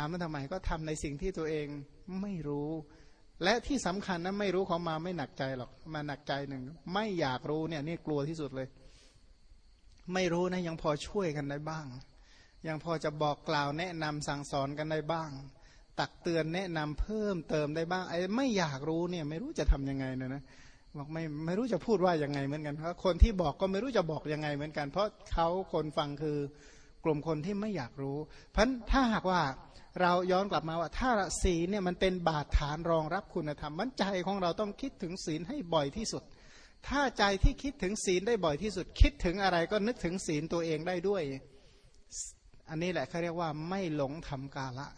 ามมาทำไมก็ทำในสิ่งที่ตัวเองไม่รู้ และที่สำคัญนะไม่รู้ของมาไม่หนักใจหรอกมาหนักใจหนึ่งไม่อยากรู้เนี่ยนี่กลัวที่สุดเลย ไม่รู้นะยังพอช่วยกันได้บ้าง ยังพอจะบอกกล่าวแนะนำสั่งสอนกันได้บ้าง ตักเตือนแนะนำเพิ่มเติมได้บ้างไอ้ไม่อยากรู้เนี่ยไม่รู้จะทํำยังไงนะนะบอกไม่ไม่รู้จะพูดว่ายังไงเหมือนกันเพราะคนที่บอกก็ไม่รู้จะบอกยังไงเหมือนกัน เพราะเขาคนฟังคือ กลุ่มคนที่ไม่อยากรู้ เพราะถ้าหากว่าเราย้อนกลับมาว่า ถ้าศีลเนี่ยมันเป็นบาดฐานรองรับคุณธรรม มันใจของเราต้องคิดถึงศีลให้บ่อยที่สุด ถ้าใจที่คิดถึงศีลได้บ่อยที่สุด คิดถึงอะไรก็นึกถึงศีลตัวเองได้ด้วย อันนี้แหละเขาเรียกว่าไม่หลงทำกาละ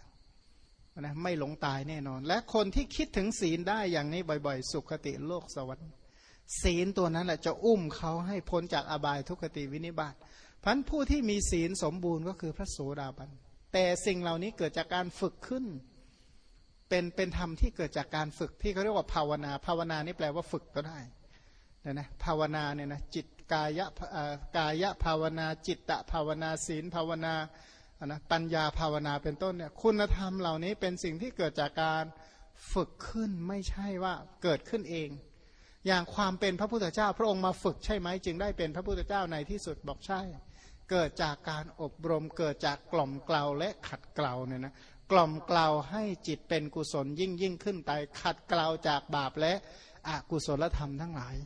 นะไม่หลงตายแน่นอน และคนที่คิดถึงศีลได้อย่างนี้บ่อย ๆ สุขติโลกสวรรค์ ศีลตัวนั้นแหละจะอุ้มเขาให้พ้นจากอบายทุกติวินิบาตพันผู้ที่มีศีลสมบูรณ์ก็คือพระโสดาบัน แต่สิ่งเหล่านี้เกิดจากการฝึกขึ้น เป็นเป็นธรรมที่เกิดจากการฝึกที่เขาเรียกว่าภาวนา ภาวนานี่แปลว่าฝึกก็ได้นะนะภาวนาเนี่ยนะจิตกายะกายะภาวนา จิตตะภาวนาศีลภาวนานะปัญญาภาวนาเป็นต้นเนี่ยคุณธรรมเหล่านี้เป็นสิ่งที่เกิดจากการฝึกขึ้นไม่ใช่ว่าเกิดขึ้นเอง อย่างความเป็นพระพุทธเจ้า พระองค์มาฝึกใช่ไหมจึงได้เป็นพระพุทธเจ้าในที่สุดบอกใช่ เกิดจากการอบรม เกิดจากกล่อมเกลาและขัดเกลาเนี่ยนะกล่อมเกลาให้จิตเป็นกุศลยิ่งยิ่งขึ้นไปขัดเกลาจากบาปและอกุศลธรรมทั้งหลาย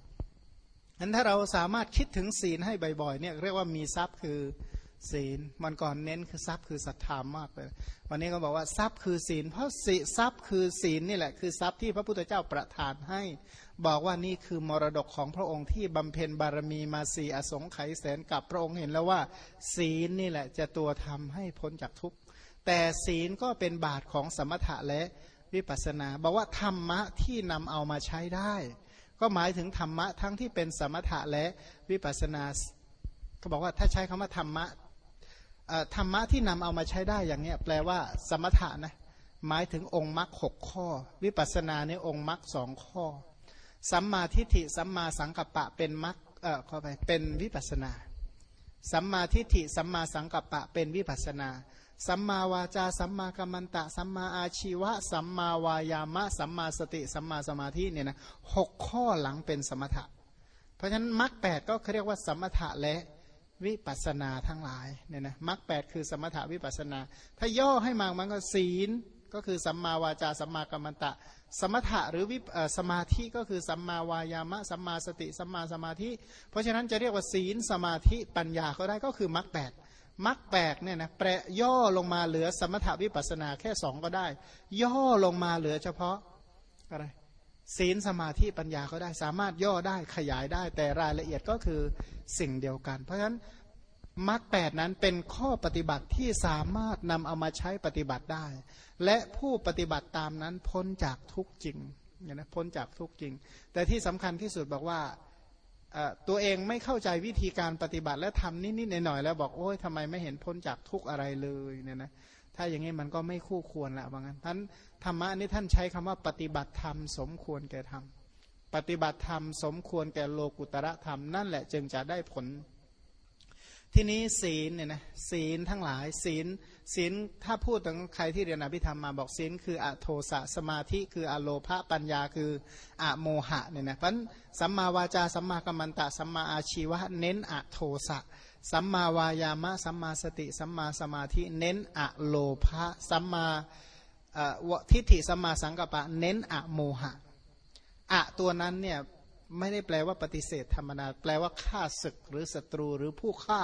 นั้นถ้าเราสามารถคิดถึงศีลให้บ่อยๆเนี่ยเรียกว่ามีทรัพย์คือ ศีลมันก่อนเน้นคือทรัพย์คือศรัทธามากเลย วันนี้ก็บอกว่าทรัพย์คือศีล เพราะศีทรัพย์คือศีลนี่แหละคือทรัพย์ที่พระพุทธเจ้าประทานให้ บอกว่านี่คือมรดกของพระองค์ที่บำเพ็ญบารมีมาสี่อสงไขยแสนกับพระองค์เห็นแล้วว่า ศีลนี่แหละจะตัวทำให้พ้นจากทุกข์แต่ศีลก็เป็นบาทของสมถะและวิปัสสนาบอกว่าธรรมะที่นำเอามาใช้ได้ ก็หมายถึงธรรมะทั้งที่เป็นสมถะและวิปัสนาเขาบอกว่าถ้าใช้คำว่าธรรมะ ธรรมะที่นำเอามาใช้ได้อย่างเนี้ยแปลว่าสมถะนะหมายถึงองค์มรรคหกข้อ วิปัสสนาเนี่ยองค์มรรคสองข้อ สัมมาทิฏฐิสัมมาสังกัปปะเป็นมรรคเอ่อข้าไปเป็นวิปัสสนา สัมมาทิฏฐิสัมมาสังกัปปะเป็นวิปัสสนา สัมมาวาจา สัมมากัมมันตะ สัมมาอาชีวะ สัมมาวายามะ สัมมาสติ สัมมาสมาธิเนี่ยนะหกข้อหลังเป็นสมถะ เพราะฉะนั้นมรรคแปดก็เรียกว่าสมถะและ วิปัสนาทั้งหลายเนี่ยนะมรรคแปดคือสมถาวิปัสนา ถ้าย่อให้มามันก็ศีลก็คือสัมมาวาจาสัมมากัมมันตะ สมถะหรือวิสมาธิก็คือสัมมาวายามะสัมมาสติสัมมาสมาธิ เพราะฉะนั้นจะเรียกว่าศีลสมาธิปัญญาก็ได้ก็คือมรรคแปดมรรคแปดเนี่ยนะแปรย่อลงมาเหลือสมถาวิปัสนาแค่สองก็ได้ ย่อลงมาเหลือเฉพาะอะไร ศีลสมาธิปัญญาก็ได้สามารถย่อได้ขยายได้ แต่รายละเอียดก็คือสิ่งเดียวกัน เพราะฉะนั้นมรรคแปดนั้นเป็นข้อปฏิบัติที่สามารถนำเอามาใช้ปฏิบัติได้ และผู้ปฏิบัติตามนั้นพ้นจากทุกจริงเนี่ยนะพ้นจากทุกจริง แต่ที่สำคัญที่สุดบอกว่าตัวเองไม่เข้าใจวิธีการปฏิบัติและทำนิดๆหน่อยๆแล้วบอกโอ้ยทำไมไม่เห็นพ้นจากทุกอะไรเลยเนี่ยนะ ถ้าอย่างนี้มันก็ไม่คู่ควรละว่างั้นท่านธรรมะนี่ท่านใช้คำว่าปฏิบัติธรรม สมควรแก่ธรรม ปฏิบัติธรรม สมควรแก่โลกุตระธรรมนั่นแหละจึงจะได้ผล ทีนี้ศีลเนี่ยนะศีลทั้งหลาย ศีลศีลถ้าพูดถึงใครที่เรียนอภิธรรมมาบอกศีลคืออโทสะสมาธิคืออโลภะปัญญาคืออโมหะเนี่ยนะเพราะสัมมาวาจาสัมมากัมมันตะสัมมาอาชีวะเน้นอโทสะสัมมาวายามะสัมมาสติสัมมาสมาธิเน้นอโลภะสัมมาทิฏฐิสัมมาสังกัปปะเน้นอโมหะอะตัวนั้นเนี่ย ไม่ได้แปลว่าปฏิเสธธรรมนา แปลว่าฆ่าศึกหรือศัตรูหรือผู้ฆ่า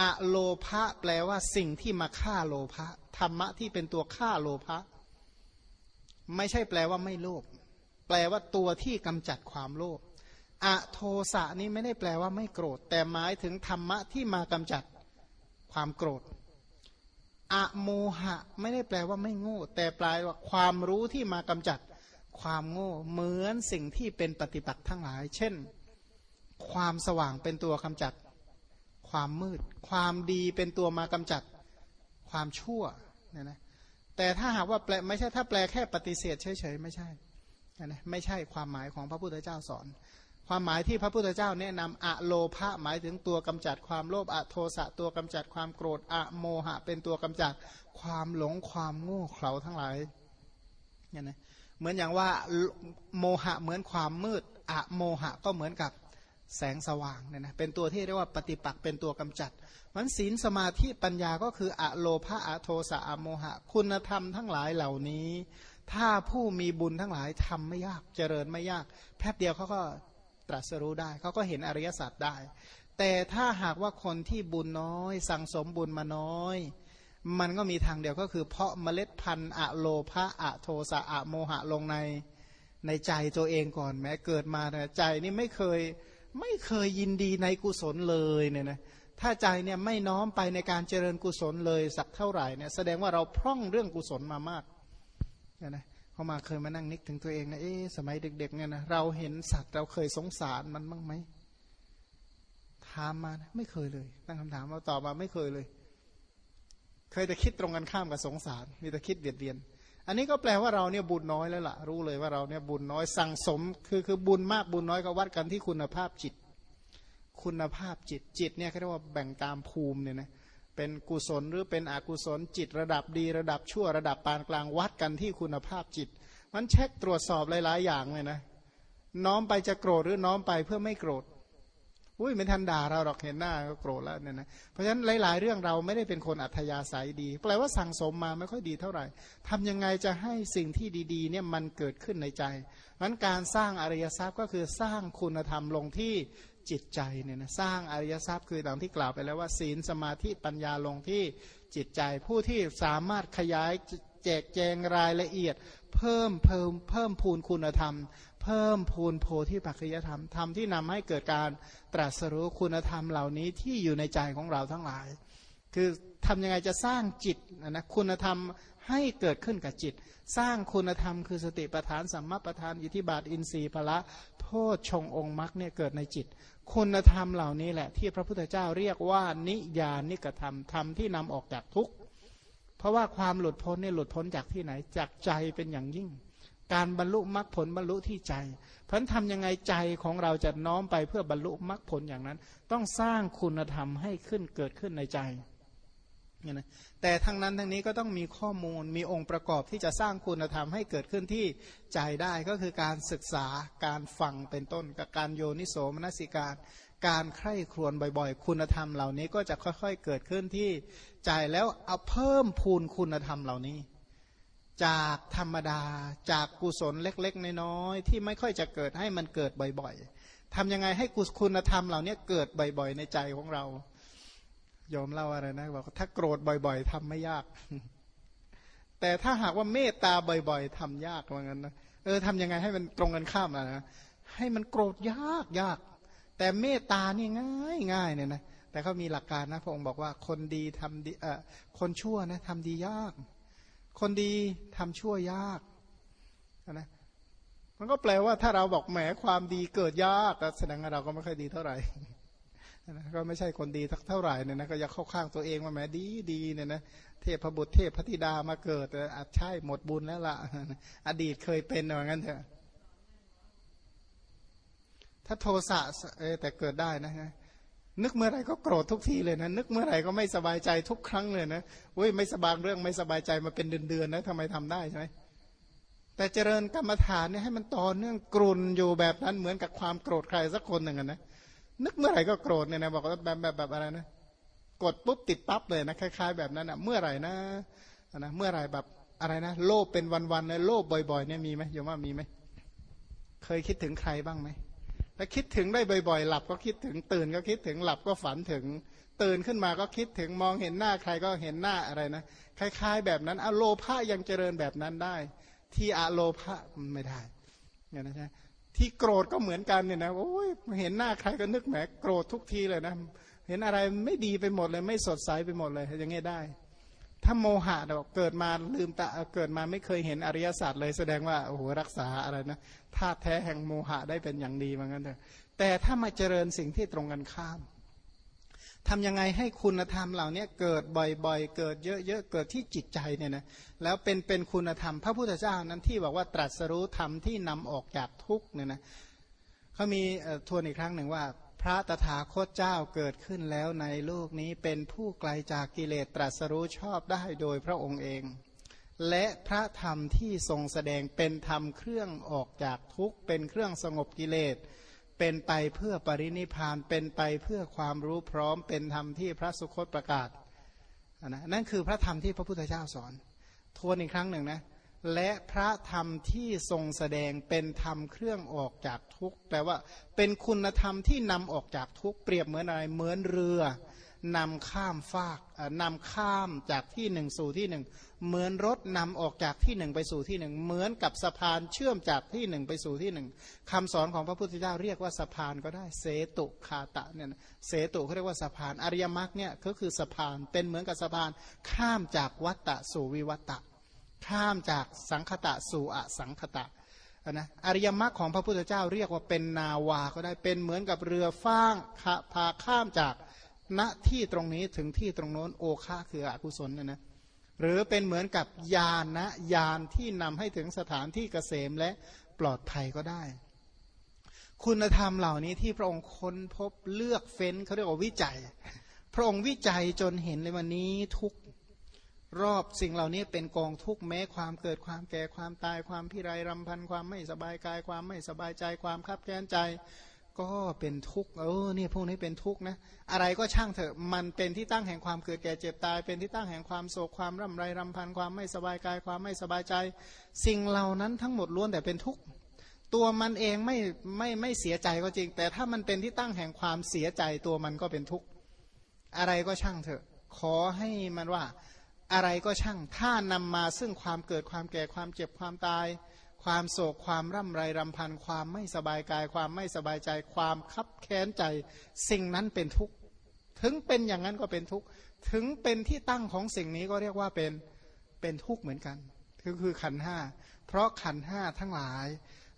อะโลภะแปลว่าสิ่งที่มาฆ่าโลภะธรรมะที่เป็นตัวฆ่าโลภะไม่ใช่แปลว่าไม่โลภแปลว่าตัวที่กำจัดความโลภอะโทสะนี้ไม่ได้แปลว่าไม่โกรธ แต่หมายถึงธรรมะที่มากำจัดความโกรธอะโมหะไม่ได้แปลว่าไม่โง่แต่แปลว่าความรู้ที่มากำจัด ความโง่เหมือนสิ่งที่เป็นปฏิปักษ์ทั้งหลาย เช่น ความสว่างเป็นตัวกำจัด ความมืด ความดีเป็นตัวมากำจัด ความชั่วเนี่ยนะแต่ถ้าหากว่าแปลไม่ใช่ถ้าแปลแค่ปฏิเสธเฉยๆไม่ใช่นะไม่ใช่ความหมายของพระพุทธเจ้าสอน ความหมายที่พระพุทธเจ้าแนะนำอะโลภะหมายถึงตัวกำจัดความโลภอะโทสะตัวกำจัดความโกรธอะโมหะ เป็นตัวกำจัดความหลงความโง่เขลาทั้งหลายเนี่ยนะ เหมือนอย่างว่าโมหะเหมือนความมืดอะโมหะก็เหมือนกับแสงสว่างเนี่ยนะเป็นตัวที่เรียกว่าปฏิปักษ์เป็นตัวกำจัดมันศีลสมาธิปัญญาก็คืออะโลภะอะโทสะอะโมหะ คุณธรรมทั้งหลายเหล่านี้ ถ้าผู้มีบุญทั้งหลายทำไม่ยากเจริญไม่ยากแป๊บเดียวเขาก็ตรัสรู้ได้เขาก็เห็นอริยสัจได้ แต่ถ้าหากว่าคนที่บุญน้อย สั่งสมบุญมาน้อย มันก็มีทางเดียวก็คือ เพาะเมล็ดพันธุ์อะโลภะอะโทสะอะโมหะลงในในใจตัวเองก่อนแม้เกิดมาใจนี่ไม่เคยไม่เคยยินดีในกุศลเลยเนี่ยนะถ้าใจเนี่ยไม่น้อมไปในการเจริญกุศลเลยสักเท่าไหร่เนี่ยแสดงว่าเราพร่องเรื่องกุศลมามากเนี่ยนะเขามาเคยมานั่งนึกถึงตัวเองนะเอ๊สมัยเด็กๆเนี่ยนะเราเห็นสัตว์เราเคยสงสารมันบ้างไหมถามมานะไม่เคยเลยตั้งคำถามมาตอบมาไม่เคยเลย เคยแต่คิดตรงกันข้ามกับสงสาร มีแต่คิดเบียดเบียน อันนี้ก็แปลว่าเราเนี่ยบุญน้อยแล้วล่ะ รู้เลยว่าเราเนี่ยบุญน้อยสั่งสม คือคือบุญมากบุญน้อยก็วัดกันที่คุณภาพจิต คุณภาพจิตจิตเนี่ยเขาเรียกว่าแบ่งตามภูมิเนี่ยนะเป็นกุศลหรือเป็นอกุศลจิตระดับดีระดับชั่วระดับปานกลางวัดกันที่คุณภาพจิต มันเช็คตรวจสอบหลาย ๆ อย่างเลยนะน้อมไปจะโกรธหรือน้อมไปเพื่อไม่โกรธ อุ้ยไม่ทันด่าเราหรอกเห็นหน้าก็โกรธแล้วเนี่ยนะเพราะฉะนั้นหลาย ๆ เรื่องเราไม่ได้เป็นคนอัธยาศัยดี แปลว่าสั่งสมมาไม่ค่อยดีเท่าไหร่ทำยังไงจะให้สิ่งที่ดีๆเนี่ยมันเกิดขึ้นในใจนั้นการสร้างอริยทรัพย์ก็คือสร้างคุณธรรมลงที่จิตใจเนี่ยนะสร้างอริยทรัพย์คือดังที่กล่าวไปแล้วว่าศีลสมาธิปัญญาลงที่จิตใจ ผู้ที่สามารถขยายแจกแจงรายละเอียด เพิ่มเพิ่มเพิ่มพูนคุณธรรม พิ่มพูนโพธิปัจจยธรรมธรรมที่นำให้เกิดการตรัสรู้คุณธรรมเหล่านี้ที่อยู่ในใจของเราทั้งหลาย คือทำยังไงจะสร้างจิตนะคุณธรรมให้เกิดขึ้นกับจิต สร้างคุณธรรมคือสติปัฏฐานสัมมาปัฏฐานอิทิบาทอินทรีย์พละโพชฌงองค์มรรคเนี่ยเกิดในจิต คุณธรรมเหล่านี้แหละที่พระพุทธเจ้าเรียกว่านิยานิกธรรมธรรมที่นำออกจากทุกข์เพราะว่าความหลุดพ้นเนี่ยหลุดพ้นจากที่ไหนจากใจเป็นอย่างยิ่ง การบรรลุมรรคผลบรรลุที่ใจ เพราะทำยังไงใจของเราจะน้อมไปเพื่อบรรลุมรรคผลอย่างนั้น ต้องสร้างคุณธรรมให้ขึ้นเกิดขึ้นในใจเนี่ยนะแต่ทั้งนั้นทั้งนี้ก็ต้องมีข้อมูลมีองค์ประกอบที่จะสร้างคุณธรรมให้เกิดขึ้นที่ใจได้ก็คือการศึกษาการฟังเป็นต้นกับการโยนิโสมนสิการ การใคร่ครวญบ่อยๆ คุณธรรมเหล่านี้ก็จะค่อยๆเกิดขึ้นที่ใจแล้วเอาเพิ่มพูนคุณธรรมเหล่านี้ จากธรรมดา จากกุศลเล็ก ๆ น้อยๆที่ไม่ค่อยจะเกิดให้มันเกิดบ่อยๆทำยังไงให้กุศคุณธรรมเหล่านี้เกิดบ่อย ๆ ในใจของเรายอมเล่าอะไรนะบอกถ้าโกรธบ่อย ๆทำไม่ยาก แต่ถ้าหากว่าเมตตาบ่อย ๆทำยากว่างั้นนะเออทำยังไงให้มันตรงกันข้ามนะให้มันโกรธยากยาก แต่เมตตานี่ง่ายง่ายเนี่ยนะแต่เขามีหลักการนะพระองค์บอกว่าคนดีทำดีเออคนชั่วนะทำดียาก คนดีทำชั่วยากนะมันก็แปลว่าถ้าเราบอกแหมความดีเกิดยากแสดงว่าเราก็ไม่ค่อยดีเท่าไหร่นะก็ไม่ใช่คนดีทักเท่าไหร่เนี่ยนะก็อยากเข้าข้างตัวเองว่าแม้ดีดีเนี่ยนะเทพบุตรเทพพธิดามาเกิดอาจใช่หมดบุญแล้วละ่ะ อดีตเคยเป็นอย่างนั้นเถอะถ้าโทสะเอแต่เกิดได้นะฮะ นึกเมื่อไรก็โกรธทุกทีเลยนะ นึกเมื่อไรก็ไม่สบายใจทุกครั้งเลยนะอุ้ยไม่สบายเรื่องไม่สบายใจมาเป็นเดือนๆนะทำไมทำได้ใช่ไหมแต่เจริญกรรมฐานเนี่ยให้มันต่อเนื่องกรุนอยู่แบบนั้นเหมือนกับความโกรธใครสักคนหนึ่งนะนึกเมื่อไหร่ก็โกรธเนี่ยนะบอกว่าแบบแบบแบบอะไรนะกดปุ๊บติดปั๊บเลยนะคล้ายๆ แบบนั้นอะ เมื่อไหร่นะนะเมื่อไหร่แบบอะไรนะโลภเป็นวันๆเลยโลภบ่อยๆเนี่ยมีไหมโยมว่ามีไหมเคยคิดถึงใครบ้างไหม ถ้าคิดถึงได้บ่อยๆ หลับก็คิดถึงตื่นก็คิดถึงหลับก็ฝันถึง ตื่นขึ้นมาก็คิดถึงมองเห็นหน้าใครก็เห็นหน้าอะไรนะคล้าย ๆ แบบนั้นอโลภะยังเจริญแบบนั้นได้ ที่อโลภะไม่ได้เนี่ยนะใช่ที่โกรธก็เหมือนกันเนี่ยนะโอ้ยเห็นหน้าใครก็นึกแหมโกรธทุกทีเลยนะ เห็นอะไรไม่ดีไปหมดเลย ไม่สดใสไปหมดเลย อย่างงี้ได้ ถ้าโมหะเราเกิดมาลืมตาเกิดมาไม่เคยเห็นอริยสัจเลยแสดงว่าโอ้โหรักษาอะไรนะธาตุแท้แห่งโมหะได้เป็นอย่างดีเหมือนกันเถอะแต่ถ้ามาเจริญสิ่งที่ตรงกันข้ามทำยังไงให้คุณธรรมเหล่านี้เกิดบ่อยๆ เกิดเยอะๆ เกิดที่จิตใจเนี่ยนะ แล้วเป็นเป็นคุณธรรม พระพุทธเจ้านั้นที่บอกว่าตรัสรู้ธรรมที่นำออกจากทุกเนี่ยนะเขามีทวนอีกครั้งหนึ่งว่า พระตถาคตเจ้าเกิดขึ้นแล้วในโลกนี้เป็นผู้ไกลจากกิเลสตรัสรู้ชอบได้โดยพระองค์เอง และพระธรรมที่ทรงแสดงเป็นธรรมเครื่องออกจากทุกข์เป็นเครื่องสงบกิเลส เป็นไปเพื่อปรินิพานเป็นไปเพื่อความรู้พร้อมเป็นธรรมที่พระสุคตประกาศนะนั่นคือพระธรรมที่พระพุทธเจ้าสอน ทวนอีกครั้งหนึ่งนะ และพระธรรมที่ทรงแสดงเป็นธรรมเครื่องออกจากทุกข์แปลว่า เป็นคุณธรรมที่นำออกจากทุกข์เปรียบเหมือนอะไรเหมือนเรือนำข้ามฟากนำข้ามจากที่หนึ่งสู่ที่หนึ่งเหมือนรถนำออกจากที่หนึ่งไปสู่ที่หนึ่งเหมือนกับสะพานเชื่อมจากที่หนึ่งไปสู่ที่หนึ่งคำสอนของพระพุทธเจ้าเรียกว่าสะพานก็ได้เสตุคาตะเนี่ยเสตุเขาเรียกว่าสะพานอริยมรรคเนี่ยก็คือสะพานเป็นเหมือนกับสะพานข้ามจากวัตตะสู่วิวัตตะ ข้ามจากสังคตะสู่อสังคตะนะอริยมรรคของพระพุทธเจ้าเรียกว่าเป็นนาวาก็ได้เป็นเหมือนกับเรือฟ้างพาข้ามจากณที่ตรงนี้ถึงที่ตรงโน้นโอคาคืออกุศลนะนะหรือเป็นเหมือนกับยานนะยานที่นำให้ถึงสถานที่เกษมและปลอดภัยก็ได้ คุณธรรมเหล่านี้ที่พระองค์ค้นพบเลือกเฟ้นเขาเรียกว่าวิจัย พระองค์วิจัยจนเห็นเลยวันนี้ทุก รอบสิ่งเหล่านี้เป็นกองทุกแม้ความเกิดความแก่ความตายความพิไรรำพันความไม่สบายกายความไม่สบายใจความคับแค้นใจ ก็เป็นทุกข์เออเนี่ยพวกนี้เป็นทุกข์นะ อะไรก็ช่างเถอะมันเป็นที่ตั้งแห่งความเกิดแก่เจ็บตาย เป็นที่ตั้งแห่งความโศกความร่ำไรรำพันความไม่สบายกายความไม่สบายใจ สิ่งเหล่านั้นทั้งหมดล้วนแต่เป็นทุกข์ตัวมันเองไม่ไม่ไม่เสียใจก็จริง แต่ถ้ามันเป็นที่ตั้งแห่งความเสียใจตัวมันก็เป็นทุกข์อะไรก็ช่างเถอะ ขอให้มันว่า อะไรก็ช่าง ถ้านำมาซึ่งความเกิดความแก่ความเจ็บความตาย ความโศกความร่ำไรรำพันความไม่สบายกาย ความไม่สบายใจ ความคับแค้นใจ สิ่งนั้นเป็นทุกข์ ถึงเป็นอย่างนั้นก็เป็นทุกข์ ถึงเป็นที่ตั้งของสิ่งนี้ก็เรียกว่าเป็นเป็นทุกข์เหมือนกัน คือคือขันห้า เพราะขันห้าทั้งหลาย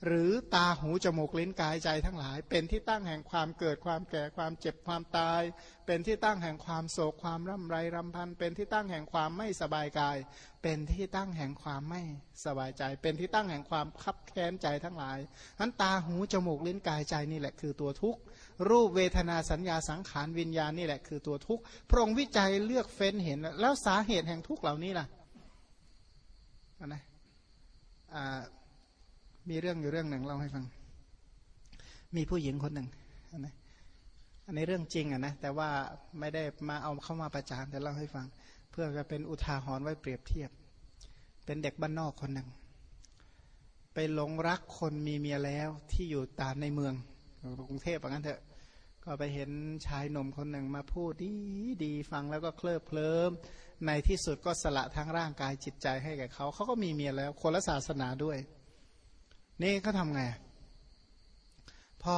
หรือตาหูจมูกลิ้นกายใจทั้งหลาย เป็นที่ตั้งแห่งความเกิดความแก่ความเจ็บความตาย เป็นที่ตั้งแห่งความโศกความร่ำไรรำพัน เป็นที่ตั้งแห่งความไม่สบายกาย เป็นที่ตั้งแห่งความไม่สบายใจ เป็นที่ตั้งแห่งความคับแค้นใจทั้งหลายนั้นตาหูจมูกลิ้นกายใจนี่แหละคือตัวทุกข์รูปเวทนาสัญญาสังขารวิญญาณนี่แหละคือตัวทุกข์พระองค์วิจัยเลือกเฟ้นเห็น แล้วสาเหตุแห่งทุกข์เหล่านี้ล่ะนะอ่า มีเรื่องอยู่เรื่องหนึ่งเล่าให้ฟัง มีผู้หญิงคนหนึ่งนะอันนี้เรื่องจริงอะนะแต่ว่าไม่ได้มาเอาเข้ามาประจานแต่เล่าให้ฟัง เพื่อจะเป็นอุทาหรณ์ไว้เปรียบเทียบ เป็นเด็กบ้านนอกคนหนึ่งไปหลงรักคนมีเมียแล้วที่อยู่ตามในเมืองกรุงเทพอย่างนั้นเถอะก็ไปเห็นชายหนุ่มคนหนึ่งมาพูดดีดีฟังแล้วก็เคลิบเคลิ้มในที่สุดก็สละทั้งร่างกายจิตใจให้แก่เขาเขาก็มีเมียแล้วคนละศาสนาด้วย นี่เขาทำไง พอ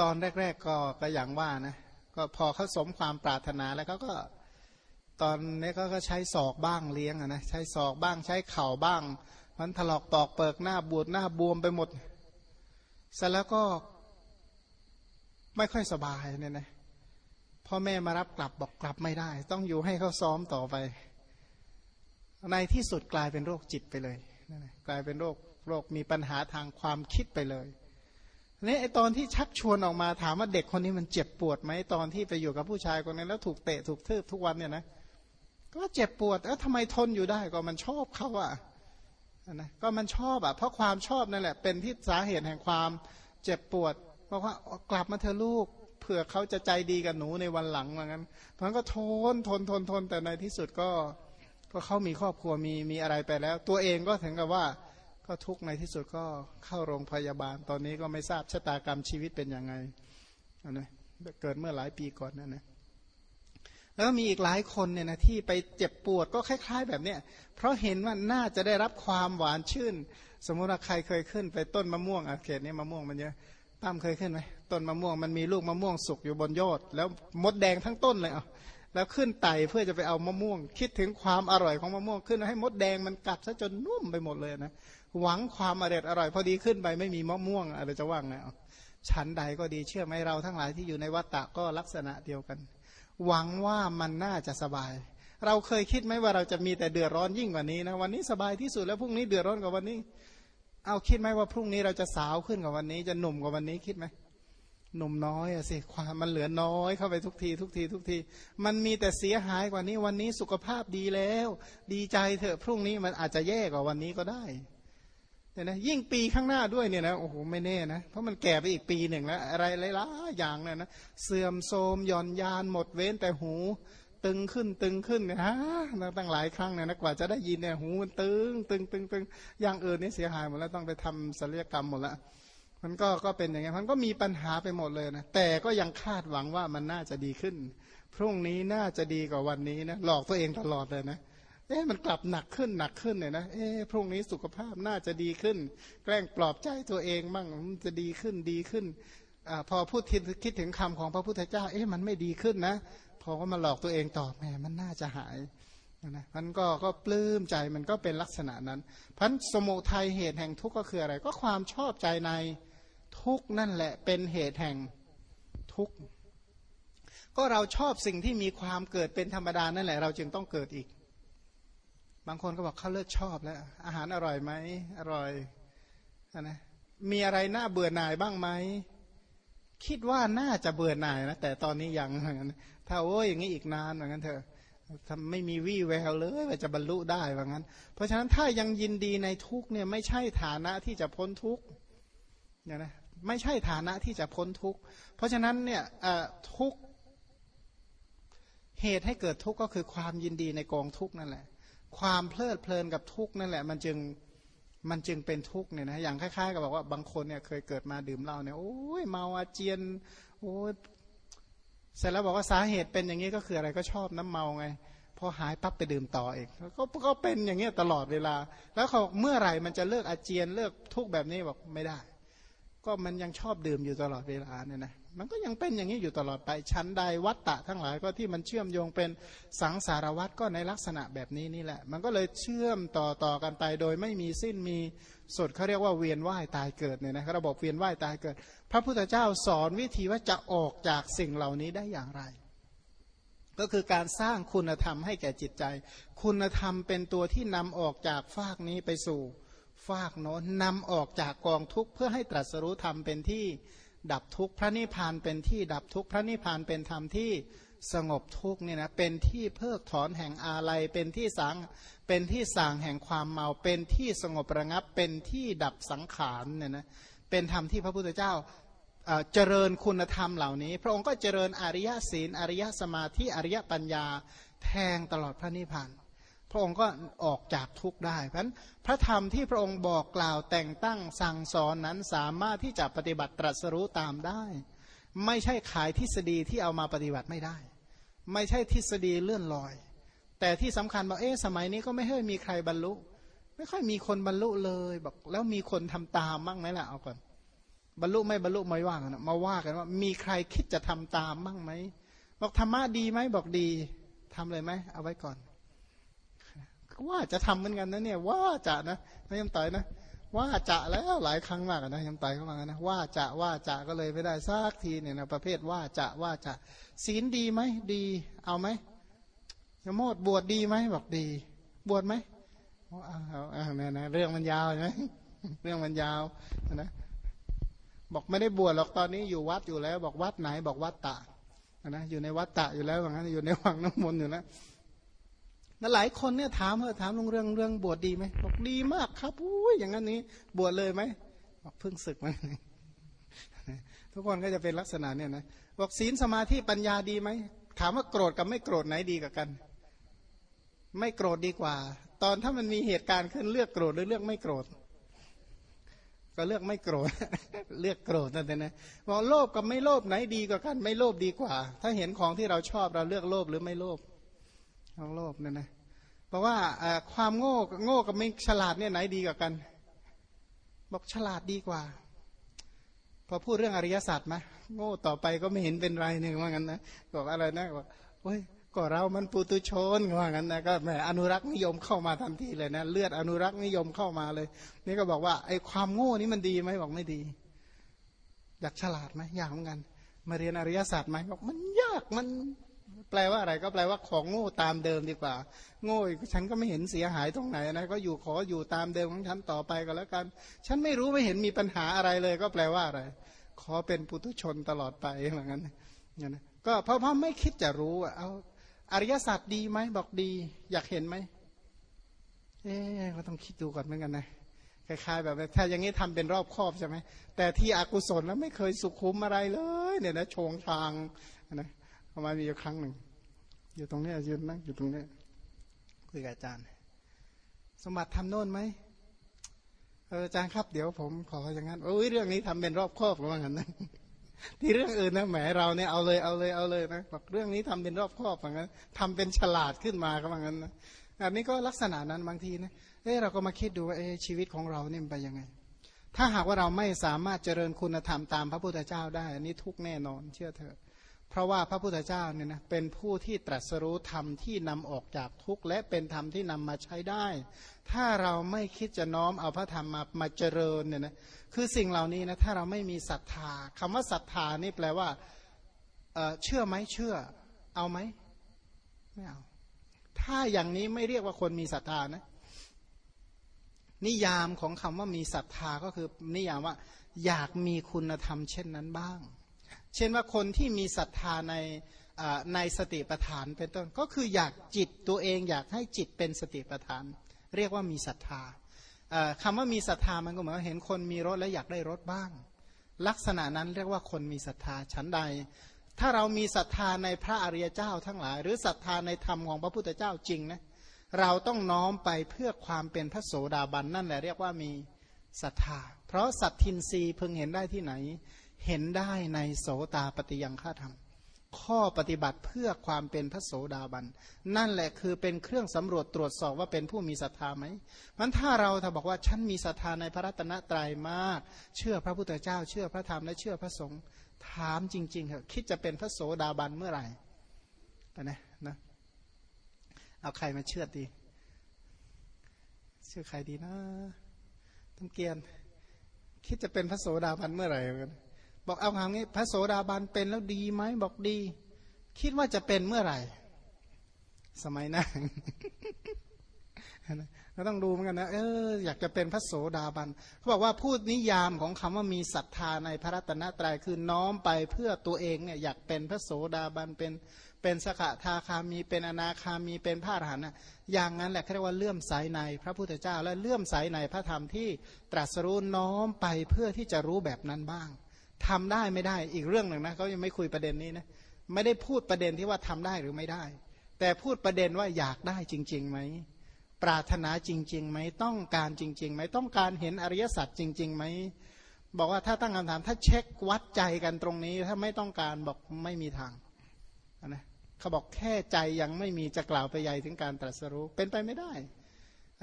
ตอนแรก ๆ ก็ก็อย่างว่านะก็พอเขาสมความปรารถนาแล้วเขาก็ตอนนี้ก็ใช้ศอกบ้างเลี้ยงนะใช้ศอกบ้างใช้เข่าบ้าง มันถลอกปอกเปิกหน้าบูดหน้าบวมไปหมดเสร็จแล้วก็ไม่ค่อยสบายเนี่ยนะพ่อแม่มารับกลับบอกกลับไม่ได้ ต้องอยู่ให้เขาซ้อมต่อไป ในที่สุดกลายเป็นโรคจิตไปเลยกลายเป็นโรค โรคมีปัญหาทางความคิดไปเลยนี่ไอตอนที่ชักชวนออกมาถามว่าเด็กคนนี้มันเจ็บปวดไหมตอนที่ไปอยู่กับผู้ชายคนนั้นแล้วถูกเตะถูกทืบทุกวันเนี่ยนะก็เจ็บปวดแล้วทำไมทนอยู่ได้ก็มันชอบเขาอะนะก็มันชอบอะเพราะความชอบนั่นแหละ เป็นที่สาเหตุแห่งความเจ็บปวดบอกว่ากลับมาเธอลูกเผื่อเขาจะใจดีกับหนูในวันหลังเหมือนกันเพราะก็ทนทนทนทนแต่ในที่สุดก็ก็เขามีครอบครัวมีมีอะไรไปแล้ว ตัวเองก็ถึงกับว่า ก็ทุกในที่สุดก็เข้าโรงพยาบาล ตอนนี้ก็ไม่ทราบชะตากรรมชีวิตเป็นยังไงนะเกิดเมื่อหลายปีก่อนนั่นนะแล้วมีอีกหลายคนเนี่ยนะที่ไปเจ็บปวดก็คล้ายๆ แบบเนี้ยเพราะเห็นว่าน่าจะได้รับความหวานชื่น สมมุติว่าใครเคยขึ้นไปต้นมะม่วงอะเขตนี้มะม่วงมันเยอะตั้มเคยขึ้นไหมต้นมะม่วงมันมีลูกมะม่วงสุกอยู่บนยอด แล้วมดแดงทั้งต้นเลยอะแล้วขึ้นไต่เพื่อจะไปเอามะม่วง คิดถึงความอร่อยของมะม่วงขึ้นให้มดแดงมันกัดซะจนนุ่มไปหมดเลยนะ หวังความอร่อยอร่อย พอดีขึ้นไปไม่มีมะม่วงอะไรจะว่างไงฉันใดก็ดีเชื่อไหมเราทั้งหลายที่อยู่ในวัฏฏะก็ลักษณะเดียวกัน หวังว่ามันน่าจะสบาย เราเคยคิดไหมว่าเราจะมีแต่เดือดร้อนยิ่งกว่านี้นะวันนี้สบายที่สุดแล้วพรุ่งนี้เดือดร้อนกว่าวันนี้ เอาคิดไหมว่าพรุ่งนี้เราจะสาวขึ้นกว่าวันนี้ จะหนุ่มกว่าวันนี้คิดไหมหนุ่มน้อยอะสิความมันเหลือน้อยเข้าไปทุกทีทุกทีทุกที มันมีแต่เสียหายกว่านี้วันนี้สุขภาพดีแล้ว ดีใจเถอะพรุ่งนี้มันอาจจะแย่กว่าวันนี้ก็ได้ เนี่ยนะยิ่งปีข้างหน้าด้วยเนี่ยนะโอ้โหไม่แน่นะเพราะมันแก่ไปอีกปีหนึ่งแล้วอะไรหลายๆอย่างเนี่ยนะเสื่อมโทรมหย่อนยานหมดเว้นแต่หูตึงขึ้นตึงขึ้นเนี่ยฮะตั้งหลายครั้งเนี่ยนะกว่าจะได้ยินเนี่ยหูมันตึงตึงตึงตึงอย่างอื่นนี่เสียหายหมดแล้วต้องไปทำศัลยกรรมหมดล้วมันก็ก็เป็นอย่างเงี้ยมันก็มีปัญหาไปหมดเลยนะแต่ก็ยังคาดหวังว่ามันน่าจะดีขึ้น พรุ่งนี้น่าจะดีกว่าวันนี้นะหลอกตัวเองตลอดเลยนะเเอ๊ะมันกลับหนักขึ้นหนักขึ้นเลยนะเอ๊ะพรุ่งนี้สุขภาพน่าจะดีขึ้น แกล้งปลอบใจตัวเองมั่งมันจะดีขึ้นดีขึ้นอพอพูดคิดถึงคำของพระพุทธเจ้า เอ๊ะมันไม่ดีขึ้นนะ พอก็มาหลอกตัวเองตอบแหมมันน่าจะหายนะมันก็ก็ปลื้มใจมันก็เป็นลักษณะนั้นพันสมุทัยเหตุแห่งทุกข์ก็คืออะไร ก็ความชอบใจในทุกนั่นแหละเป็นเหตุแห่งทุกข์ก็เราชอบสิ่งที่มีความเกิดเป็นธรรมดานั่นแหละ เราจึงต้องเกิดอีก บางคนก็บอกเขาเลิกชอบแล้ว อาหารอร่อยไหมอร่อยนะมีอะไรน่าเบื่อหน่ายบ้างไหมคิดว่าน่าจะเบื่อหน่ายนะแต่ตอนนี้ยังเหมือนกันถ้าโอ้ยอย่างนี้อีกนานเหมือนกันเถอะทำไม่มีวี่แววเลยว่าจะบรรลุได้ว่างั้น เพราะฉะนั้นถ้ายังยินดีในทุกเนี่ยไม่ใช่ฐานะที่จะพ้นทุกเนี่ยนะไม่ใช่ฐานะที่จะพ้นทุกเพราะฉะนั้นเนี่ยทุกเหตุให้เกิดทุกก็คือความยินดีในกองทุกนั่นแหละ ความเพลิดเพลินกับทุกนั่นแหละ มันจึงมันจึงเป็นทุกเนี่ยนะอย่างคล้ายๆ กับบอกว่าบางคนเนี่ยเคยเกิดมาดื่มเหล้าเนี่ยโอ้ยเมาอาเจียนโอ้ยเสร็จแล้วบอกว่าสาเหตุเป็นอย่างนี้ก็คืออะไรก็ชอบน้ำเมาไงพอหายปั๊บไปดื่มต่ออีกก็ก็เป็นอย่างเงี้ยตลอดเวลา แล้วเขาเมื่อไหร่มันจะเลิกอาเจียนเลิกทุกแบบนี้บอกไม่ได้ ก็มันยังชอบดื่มอยู่ตลอดเวลาเนี่ยนะมันก็ยังเป็นอย่างนี้อยู่ตลอดไปชั้นใดวัตตะทั้งหลายก็ที่มันเชื่อมโยงเป็นสังสารวัตก็ในลักษณะแบบนี้นี่แหละ มันก็เลยเชื่อมต่อต่อกันไปโดยไม่มีสิ้นมีสุดเขาเรียกว่าเวียนว่ายตายเกิดเนี่ยนะระบบเวียนว่ายตายเกิด พระพุทธเจ้าสอนวิธีว่าจะออกจากสิ่งเหล่านี้ได้อย่างไร ก็คือการสร้างคุณธรรมให้แก่จิตใจ คุณธรรมเป็นตัวที่นำออกจากฟากนี้ไปสู่ ฟากโน้นนำออกจากกองทุกข์เพื่อให้ตรัสรู้ธรรมเป็นที่ดับทุกข์พระนิพพานเป็นที่ดับทุกข์พระนิพพานเป็นธรรมที่สงบทุกข์เนี่ยนะเป็นที่เพิกถอนแห่งอาลัยเป็นที่สังเป็นที่สางแห่งความเมา เป็นที่สงบระงับ เป็นที่ดับสังขารเนี่ยนะเป็นธรรมที่พระพุทธเจ้าเจริญคุณธรรมเหล่านี้ พระองค์ก็เจริญอริยศีลอริยสมาธิอริยปัญญาแทงตลอดพระนิพพาน พระองค์ก็ออกจากทุกข์ได้ เพราะนั้นพระธรรมที่พระองค์บอกกล่าวแต่งตั้งสั่งสอนนั้นสามารถที่จะปฏิบัติตรัสรู้ตามได้ ไม่ใช่ขายทฤษฎีที่เอามาปฏิบัติไม่ได้ ไม่ใช่ทฤษฎีเลื่อนลอย แต่ที่สำคัญบอกเอ๊ะสมัยนี้ก็ไม่เคยมีใครบรรลุ ไม่ค่อยมีคนบรรลุเลยบอกแล้วมีคนทำตามบ้างไหมล่ะเอาก่อนบรรลุไม่บรรลุไม่ว่ากันมาว่ากันว่ามีใครคิดจะทำตามบ้างไหมบอกธรรมะดีไหมบอกดีทำเลยไหมเอาไว้ก่อน ว่าจะทำเหมือนกันนะเนี่ย ว่าจะนะนะยมต่อยนะว่าจะแล้วหลายครั้งมากนะยมต่อยเขาบอกนะว่าจะว่าจะก็เลยไม่ได้ซักทีเนี่ยนะประเภทว่าจะว่าจะศีลดีไหมดี เอาไหมยมโมดบวชดีไหมบอกดี บวชไหมเอาเนี่ยนะเรื่องมันยาวใช่ไหมเรื่องมันยาวนะบอกไม่ได้บวชหรอกตอนนี้อยู่วัดอยู่แล้ว บอกวัดไหนบอกวัดตะนะอยู่ในวัดตะอยู่แล้วว่างั้นอยู่ในวังน้ำมนต์อยู่แล้ว หลายคนเนี่ยถามเออถามลุงเรื่องเรื่องบวชดีไหมบอกดีมากครับอุ้ยอย่างนั้นนี้ บวชเลยไหมบอกเพิ่งศึกมาทุกคนก็จะเป็นลักษณะเนี่ยนะบอกศีลสมาธิปัญญาดีไหมถามว่าโกรธกับไม่โกรธไหนดีกับกัน ไม่โกรธดีกว่า ตอนถ้ามันมีเหตุการณ์ขึ้นเลือกโกรธหรือเลือกไม่โกรธ ก็เลือกไม่โกรธ เลือกโกรธนั่นเองนะบอกโลภกับไม่โลภไหนดีกว่ากัน ไม่โลภดีกว่า ถ้าเห็นของที่เราชอบเราเลือกโลภหรือไม่โลภ ของโลภเนี่ยนะบอกว่าความโง่โง่กับไม่ฉลาดเนี่ยไหนดีกว่ากัน บอกฉลาดดีกว่า พอพูดเรื่องอริยสัจไหมโง่ต่อไปก็ไม่เห็นเป็นไรหนึ่งว่างั้นนะบอกอะไรนะบอกเฮ้ยก็เรามันปุตุชนว่างั้นนะก็แหมอนุรักษ์นิยมเข้ามาทันทีเลยนะเลือดอนุรักษ์นิยมเข้ามาเลย นี่ก็บอกว่าไอ้ความโง่นี้มันดีไหมบอกไม่ดี อยากฉลาดไหมอยากเหมือนกัน มาเรียนอริยสัจไหมบอกมันยากมัน แปลว่าอะไรก็แปลว่าของโง่ตามเดิมดีกว่า โง่ฉันก็ไม่เห็นเสียหายตรงไหนนะก็อยู่ขออยู่ตามเดิมของฉันต่อไปก็แล้วกัน ฉันไม่รู้ไม่เห็นมีปัญหาอะไรเลย ก็แปลว่าอะไร ขอเป็นปุถุชนตลอดไปเหมือนกันนะก็เพราะเพราะไม่คิดจะรู้อะเอาอริยสัจดีไหมบอกดี อยากเห็นไหมเอ๊ก็ต้องคิดดูก่อนเหมือนกันนะคล้ายๆแบบถ้าอย่างนี้ทำเป็นรอบครอบใช่ไหมแต่ที่อกุศลแล้วไม่เคยสุขุมอะไรเลย เนี่ยนะโชงชางนะ ประมาณมีอยู่ครั้งหนึ่ง อยู่ตรงนี้ยืนนั่งอยู่ตรงนี้คุยกับอาจารย์ สมบัติทำโน่นไหมเอออาจารย์ครับเดี๋ยวผมขออย่างนั้นโอ้ยเรื่องนี้ทำเป็นรอบครอบว่างั้นนะที่เรื่องอื่นนะแหมเราเนี่ยเอาเลยเอาเลยเอาเลยนะบอกเรื่องนี้ทำเป็นรอบครอบว่างั้นทำเป็นฉลาดขึ้นมาก็ว่างั้นนะอันนี้ก็ลักษณะนั้นบางทีนะเออเราก็มาคิดดูว่าเออชีวิตของเราเนี่ยไปยังไง ถ้าหากว่าเราไม่สามารถเจริญคุณธรรมตามพระพุทธเจ้าได้อันนี้ทุกแน่นอน เชื่อเถอะ เพราะว่าพระพุทธเจ้าเนี่ยนะเป็นผู้ที่ตรัสรู้ธรรมที่นำออกจากทุกข์และเป็นธรรมที่นำมาใช้ได้ ถ้าเราไม่คิดจะน้อมเอาพระธรรมมามาเจริญเนี่ยนะคือสิ่งเหล่านี้นะถ้าเราไม่มีศรัทธาคำว่าศรัทธานี่แปลว่าเเชื่อไหมเชื่อ เอาไหมไม่เอาถ้าอย่างนี้ไม่เรียกว่าคนมีศรัทธานะนิยามของคำว่ามีศรัทธาก็คือนิยามว่า อยากมีคุณธรรมเช่นนั้นบ้าง เช่นว่าคนที่มีศรัทธาในในสติปัฏฐานเป็นต้นก็คืออยากจิตตัวเองอยากให้จิตเป็นสติปัฏฐาน เรียกว่ามีศรัทธาคำว่ามีศรัทธามันก็เหมือนเห็นคนมีรถแล้วอยากได้รถบ้าง ลักษณะนั้นเรียกว่าคนมีศรัทธาชั้นใด ถ้าเรามีศรัทธาในพระอริยเจ้าทั้งหลาย หรือศรัทธาในธรรมของพระพุทธเจ้าจริงนะเราต้องน้อมไปเพื่อความเป็นพระโสดาบันนั่นแหละเรียกว่ามีศรัทธา เพราะสัตทินรีพึงเห็นได้ที่ไหน เห็นได้ในโสตาปฏิยังฆาธรรม ข้อปฏิบัติเพื่อความเป็นพระโสดาบัน นั่นแหละคือเป็นเครื่องสำรวจตรวจสอบว่าเป็นผู้มีศรัทธาไหมมันถ้าเราถ้าบอกว่าฉันมีศรัทธาในพระรัตนตรัยมาก เชื่อพระพุทธเจ้า เชื่อพระธรรมและเชื่อพระสงฆ์ถามจริงๆเถอะคิดจะเป็นพระโสดาบันเมื่อไหร่นะนะเอาใครมาเชื่อดีชื่อใครดีนะต้งเกียน คิดจะเป็นพระโสดาบันเมื่อไหร่กัน บอกเอาคำนี้พระโสดาบันเป็นแล้วดีไหมบอกดี คิดว่าจะเป็นเมื่อไหร่ สมัยหน้าเราต้องดูเหมือนกันนะเอออยากจะเป็นพระโสดาบันเขาบอกว่าพูดนิยามของคำว่ามีศรัทธาในพระรัตนตรัยคือน้อมไปเพื่อตัวเองเนี่ยอยากเป็นพระโสดาบันเป็นเป็นสกทาคามีเป็นอนาคามีเป็นพระอรหันต์อย่างนั้นแหละเขาเรียกว่าเลื่อมใสในพระพุทธเจ้า และเลื่อมใสในพระธรรมที่ตรัสรู้น้อมไปเพื่อที่จะรู้แบบนั้นบ้าง ทำได้ไม่ได้อีกเรื่องหนึ่งนะเขายังไม่คุยประเด็นนี้นะไม่ได้พูดประเด็นที่ว่าทำได้หรือไม่ได้ แต่พูดประเด็นว่าอยากได้จริงๆไหมปรารถนาจริงๆไหมต้องการจริงๆไหมต้องการเห็นอริยสัจจริงๆไหมบอกว่าถ้าตั้งคำถามถ้าเช็ควัดใจกันตรงนี้ ถ้าไม่ต้องการบอกไม่มีทางนะเขาบอกแค่ใจยังไม่มีจะกล่าวไปใหญ่ถึงการตรัสรู้เป็นไปไม่ได้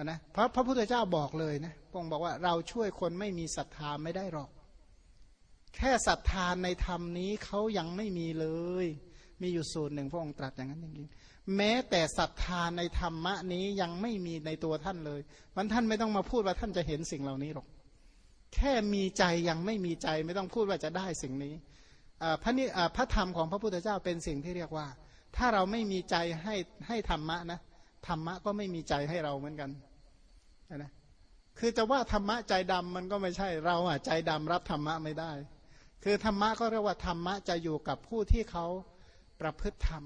นะเพราะพระพุทธเจ้าบอกเลยนะพระองบอกว่าเราช่วยคนไม่มีศรัทธาไม่ได้หรอก แค่ศรัทธาในธรรมนี้เขายังไม่มีเลย มีอยู่สูตรหนึ่งพระองค์ตรัสอย่างนั้นจริงๆแม้แต่ศรัทธาในธรรมะนี้ยังไม่มีในตัวท่านเลยมันท่านไม่ต้องมาพูดว่าท่านจะเห็นสิ่งเหล่านี้หรอก แค่มีใจยังไม่มีใจไม่ต้องพูดว่าจะได้สิ่งนี้พระนิพระธรรมของพระพุทธเจ้าเป็นสิ่งที่เรียกว่า ถ้าเราไม่มีใจให้ให้ธรรมะนะธรรมะก็ไม่มีใจให้เราเหมือนกันนะคือจะว่าธรรมะใจดำมันก็ไม่ใช่เราอะใจดำรับธรรมะไม่ได้ คือธรรมะก็เรียกว่าธรรมะจะอยู่กับผู้ที่เขาประพฤติธรรม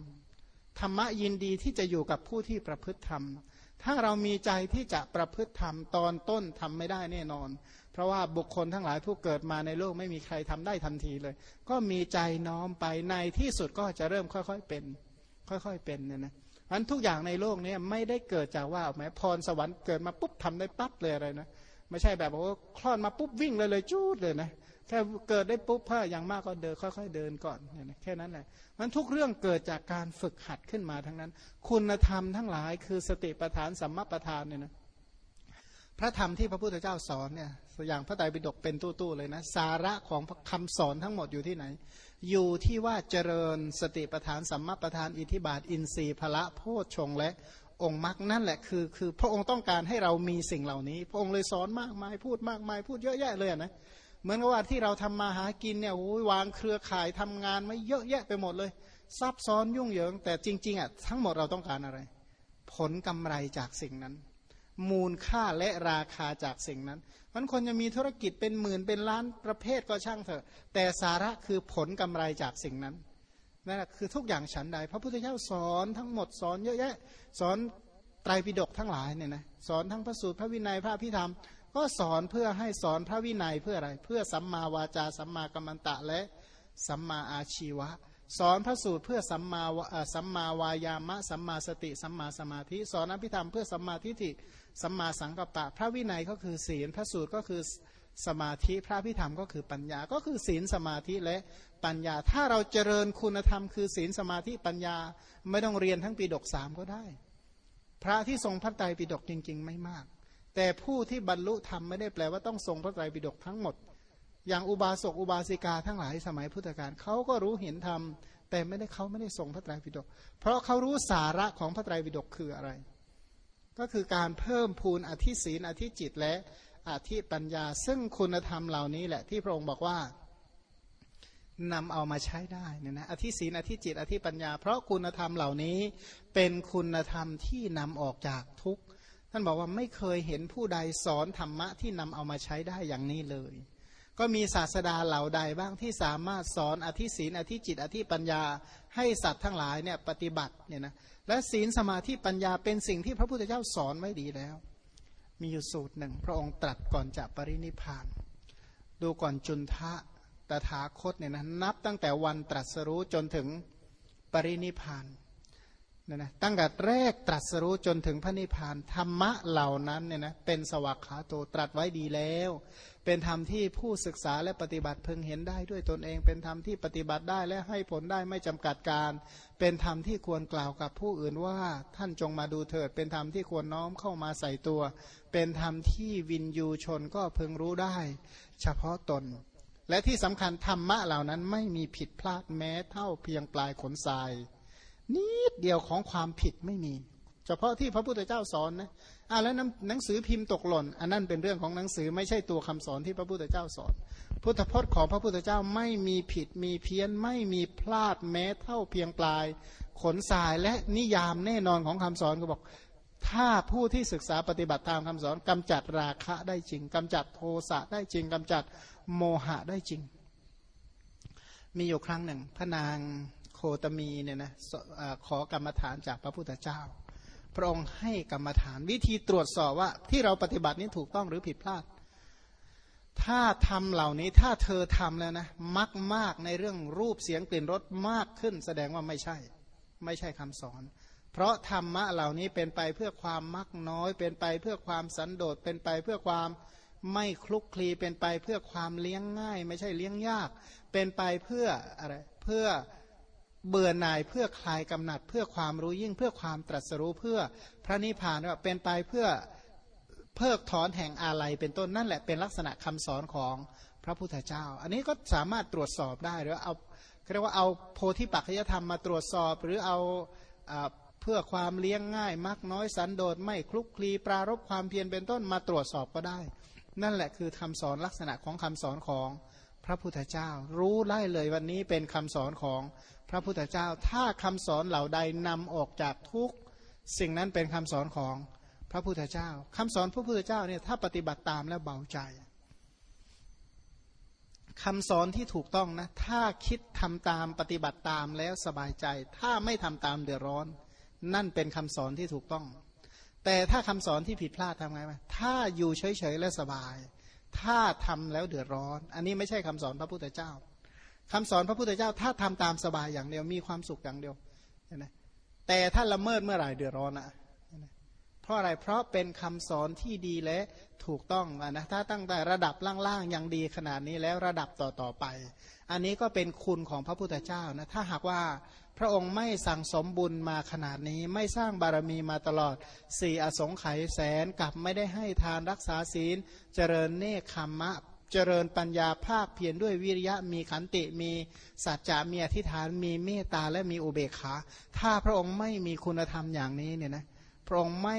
ธรรมะยินดีที่จะอยู่กับผู้ที่ประพฤติธรรม ถ้าเรามีใจที่จะประพฤติธรรมตอนต้นทำไม่ได้แน่นอน เพราะว่าบุคคลทั้งหลายผู้เกิดมาในโลกไม่มีใครทำได้ทันทีเลย ก็มีใจน้อมไปในที่สุดก็จะเริ่มค่อยๆเป็น ค่อยๆเป็นเนี่ยนะอันทุกอย่างในโลกนี้ไม่ได้เกิดจากว่าแม้พรสวรรค์เกิดมาปุ๊บทำได้ปั๊บเลยอะไรนะไม่ใช่แบบว่าคลอดมาปุ๊บวิ่งเลยเลยจูดเลยนะ แค่เกิดได้ปุ๊บพ้าอย่างมากก็เดินค่อยๆเดินก่อนเนี่ยนะแค่นั้นแหละมันทุกเรื่องเกิดจากการฝึกหัดขึ้นมาทั้งนั้น คุณธรรมทั้งหลายคือสติปัฏฐานสัมมาปัฏฐานเนี่ยนะพระธรรมที่พระพุทธเจ้าสอนเนี่ยอย่างพระไตรปิฎกเป็นตู้ๆเลยนะ สาระของคำสอนทั้งหมดอยู่ที่ไหน อยู่ที่ว่าเจริญสติปทานสัมมาปทานอิทิบาท อินทรีย์พละโพชฌงและองค์มรรคนั่นแหละคือคือพระองค์ต้องการให้เรามีสิ่งเหล่านี้ พระองค์เลยสอนมากมายพูดมากมายพูดเยอะแยะเลยนะ เหมือนกับว่าที่เราทำมาหากินเนี่ยโอ้ยวางเครือข่ายทำงานไม่เยอะแยะไปหมดเลย ซับซ้อนยุ่งเหยิง แต่จริง ๆอะทั้งหมดเราต้องการอะไร ผลกำไรจากสิ่งนั้น มูลค่าและราคาจากสิ่งนั้นมันคนจะมีธุรกิจเป็นหมื่นเป็นล้านประเภทก็ช่างเถอะ แต่สาระคือผลกำไรจากสิ่งนั้นนั่นแหละคือทุกอย่างฉันใด พระพุทธเจ้าสอนทั้งหมดสอนเยอะแยะ สอนไตรปิฎกทั้งหลายเนี่ยนะสอนทั้งพระสูตรพระวินัยพระพิธรรม ก็สอนเพื่อให้สอนพระวินัยเพื่ออะไร เพื่อสัมมาวาจาสัมมากัมมันตะและสัมมาอาชีวะ สอนพระสูตรเพื่อสัมมาสัมมาวายามะ สัมมาสติ สัมมาสมาธิ สอนอภิธรรมเพื่อสัมมาทิฏฐิสัมมาสังกัปปะ พระวินัยก็คือศีลพระสูตรก็คือสมาธิพระพิธรรมก็คือปัญญาก็คือศีลสมาธิและปัญญา ถ้าเราเจริญคุณธรรมคือศีลสมาธิปัญญา ไม่ต้องเรียนทั้งปีดกสามก็ได้ พระที่ทรงพระไตรปิฎกจริง ๆ ไม่มาก แต่ผู้ที่บรรลุธรรมไม่ได้แปลว่าต้องทรงพระไตรปิฎกทั้งหมด อย่างอุบาสกอุบาสิกาทั้งหลายสมัยพุทธกาลเขาก็รู้เห็นธรรมแต่ไม่ได้เขาไม่ได้ทรงพระไตรปิฎกเพราะเขารู้สาระของพระไตรปิฎกคืออะไร ก็คือการเพิ่มพูนอธิศีนอธิจิตและอธิปัญญา ซึ่งคุณธรรมเหล่านี้แหละที่พระองค์บอกว่านำเอามาใช้ได้เนี่ยนะอธิศีนอธิจิตอธิปัญญา เพราะคุณธรรมเหล่านี้เป็นคุณธรรมที่นำออกจากทุกข์ ท่านบอกว่าไม่เคยเห็นผู้ใดสอนธรรมะที่นำเอามาใช้ได้อย่างนี้เลย ก็มีศาสดาเหล่าใดบ้างที่สามารถสอนอธิศีนอธิจิต อธิปัญญาให้สัตว์ทั้งหลายเนี่ยปฏิบัติเนี่ยนะและศีลสมาธิปัญญาเป็นสิ่งที่พระพุทธเจ้าสอนไว้ดีแล้ว มีอยู่สูตรหนึ่ง พระองค์ตรัสก่อนจะปรินิพาน ดูก่อนจุนทะตถาคตเนี่ยนะนับตั้งแต่วันตรัสรู้จนถึงปรินิพาน เนี่ยนะตั้งแต่แรกตรัสรู้จนถึงพระนิพพานธรรมะเหล่านั้นเนี่ยนะเป็นสวากขาโตตรัสไว้ดีแล้ว เป็นธรรมที่ผู้ศึกษาและปฏิบัติเพึงเห็นได้ด้วยตนเอง เป็นธรรมที่ปฏิบัติได้และให้ผลได้ไม่จำกัดการ เป็นธรรมที่ควรกล่าวกับผู้อื่นว่าท่านจงมาดูเถิด เป็นธรรมที่ควรน้อมเข้ามาใส่ตัว เป็นธรรมที่วินยูชนก็พึงรู้ได้ เฉพาะตน และที่สำคัญธรรมะเหล่านั้นไม่มีผิดพลาดแม้เท่าเพียงปลายขนทราย นิดเดียวของความผิดไม่มี เฉพาะที่พระพุทธเจ้าสอนนะอ่าแล้วหนังสือพิมพ์ตกหล่น อันนั้นเป็นเรื่องของหนังสือไม่ใช่ตัวคำสอนที่พระพุทธเจ้าสอน พุทธพจน์ของพระพุทธเจ้าไม่มีผิดมีเพี้ยนไม่มีพลาดแม้เท่าเพียงปลาย ขนสายและนิยามแน่นอนของคำสอนก็บอกถ้าผู้ที่ศึกษาปฏิบัติตามคำสอนกำจัดราคะได้จริงกำจัดโทสะได้จริงกำจัดโมหะได้จริง มีอยู่ครั้งหนึ่งพระนาง ตมีเนี่ยนะขอกรรมฐานจากพระพุทธเจ้า พระองค์ให้กรรมฐานวิธีตรวจสอบว่าที่เราปฏิบัตินี้ถูกต้องหรือผิดพลาด ถ้าทำเหล่านี้ถ้าเธอทำแล้วนะมักมากในเรื่องรูปเสียงกลิ่นรสมากขึ้น แสดงว่าไม่ใช่ ไม่ใช่คำสอน เพราะธรรมะเหล่านี้เป็นไปเพื่อความมักน้อย เป็นไปเพื่อความสันโดษเป็นไปเพื่อความไม่คลุกคลีเป็นไปเพื่อความเลี้ยงง่าย ไม่ใช่เลี้ยงยาก เป็นไปเพื่ออะไรเพื่อ เบื่อหน่ายเพื่อคลายกำหนัดเพื่อความรู้ยิ่งเพื่อความตรัสรู้เพื่อพระนิพพานว่าเป็นไปเพื่อเพิกถอนแห่งอาลัยเป็นต้นนั่นแหละเป็นลักษณะคำสอนของพระพุทธเจ้า อันนี้ก็สามารถตรวจสอบได้หรือเอาเรียกว่าเอาโพธิปัจจยธรรมมาตรวจสอบ หรือเอาเพื่อความเลี้ยงง่ายมักน้อยสันโดษไม่คลุกคลีปรารบความเพียรเป็นต้นมาตรวจสอบก็ได้ นั่นแหละคือคำสอนลักษณะของคำสอนของ พระพุทธเจ้า รู้ไล่เลยวันนี้เป็นคำสอนของพระพุทธเจ้า ถ้าคำสอนเหล่าใดนำออกจากทุกสิ่งนั้นเป็นคำสอนของพระพุทธเจ้าคำสอนพระพุทธเจ้าเนี่ยถ้าปฏิบัติตามแล้วเบาใจคำสอนที่ถูกต้องนะ ถ้าคิดทำตามปฏิบัติตามแล้วสบายใจ ถ้าไม่ทำตามเดือดร้อน นั่นเป็นคำสอนที่ถูกต้อง แต่ถ้าคำสอนที่ผิดพลาดทำไงไหมถ้าอยู่เฉยๆและสบาย ถ้าทำแล้วเดือดร้อน อันนี้ไม่ใช่คำสอนพระพุทธเจ้าคำสอนพระพุทธเจ้าถ้าทำตามสบายอย่างเดียวมีความสุขอย่างเดียวนะแต่ถ้าละเมิดเมื่อไหร่เดือดร้อนอะ เพราะอะไรเพราะเป็นคำสอนที่ดีและถูกต้องนะถ้าตั้งแต่ระดับล่างๆยังดีขนาดนี้แล้วระดับต่อๆไป อันนี้ก็เป็นคุณของพระพุทธเจ้านะถ้าหากว่าพระองค์ไม่สั่งสมบุญมาขนาดนี้ไม่สร้างบารมีมาตลอดสี่อสงไขยแสนกับไม่ได้ให้ทานรักษาศีล เจริญเนคขมมะ เจริญปัญญาภาคเพียรด้วยวิริยะมีขันติมีสัจจะมีอธิษฐานมีเมตตาและมีอุเบกขา ถ้าพระองค์ไม่มีคุณธรรมอย่างนี้เนี่ยนะ พระองค์ไม่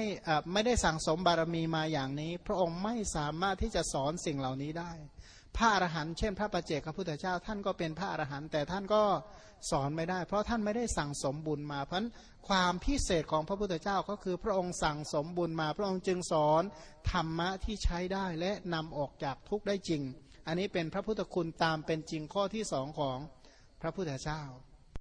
ไม่ได้สั่งสมบารมีมาอย่างนี้ พระองค์ไม่สามารถที่จะสอนสิ่งเหล่านี้ได้ พระอรหันต์เช่น พระประเจกพระพุทธเจ้า ท่านก็เป็นพระอรหันต์แต่ท่านก็สอนไม่ได้ เพราะท่านไม่ได้สั่งสมบุญมาเพราะความพิเศษของพระพุทธเจ้าก็คือพระองค์สั่งสมบุญมา พระองค์จึงสอนธรรมะที่ใช้ได้และนำออกจากทุกข์ได้จริง อันนี้เป็นพระพุทธคุณตามเป็นจริงข้อที่สองของพระพุทธเจ้า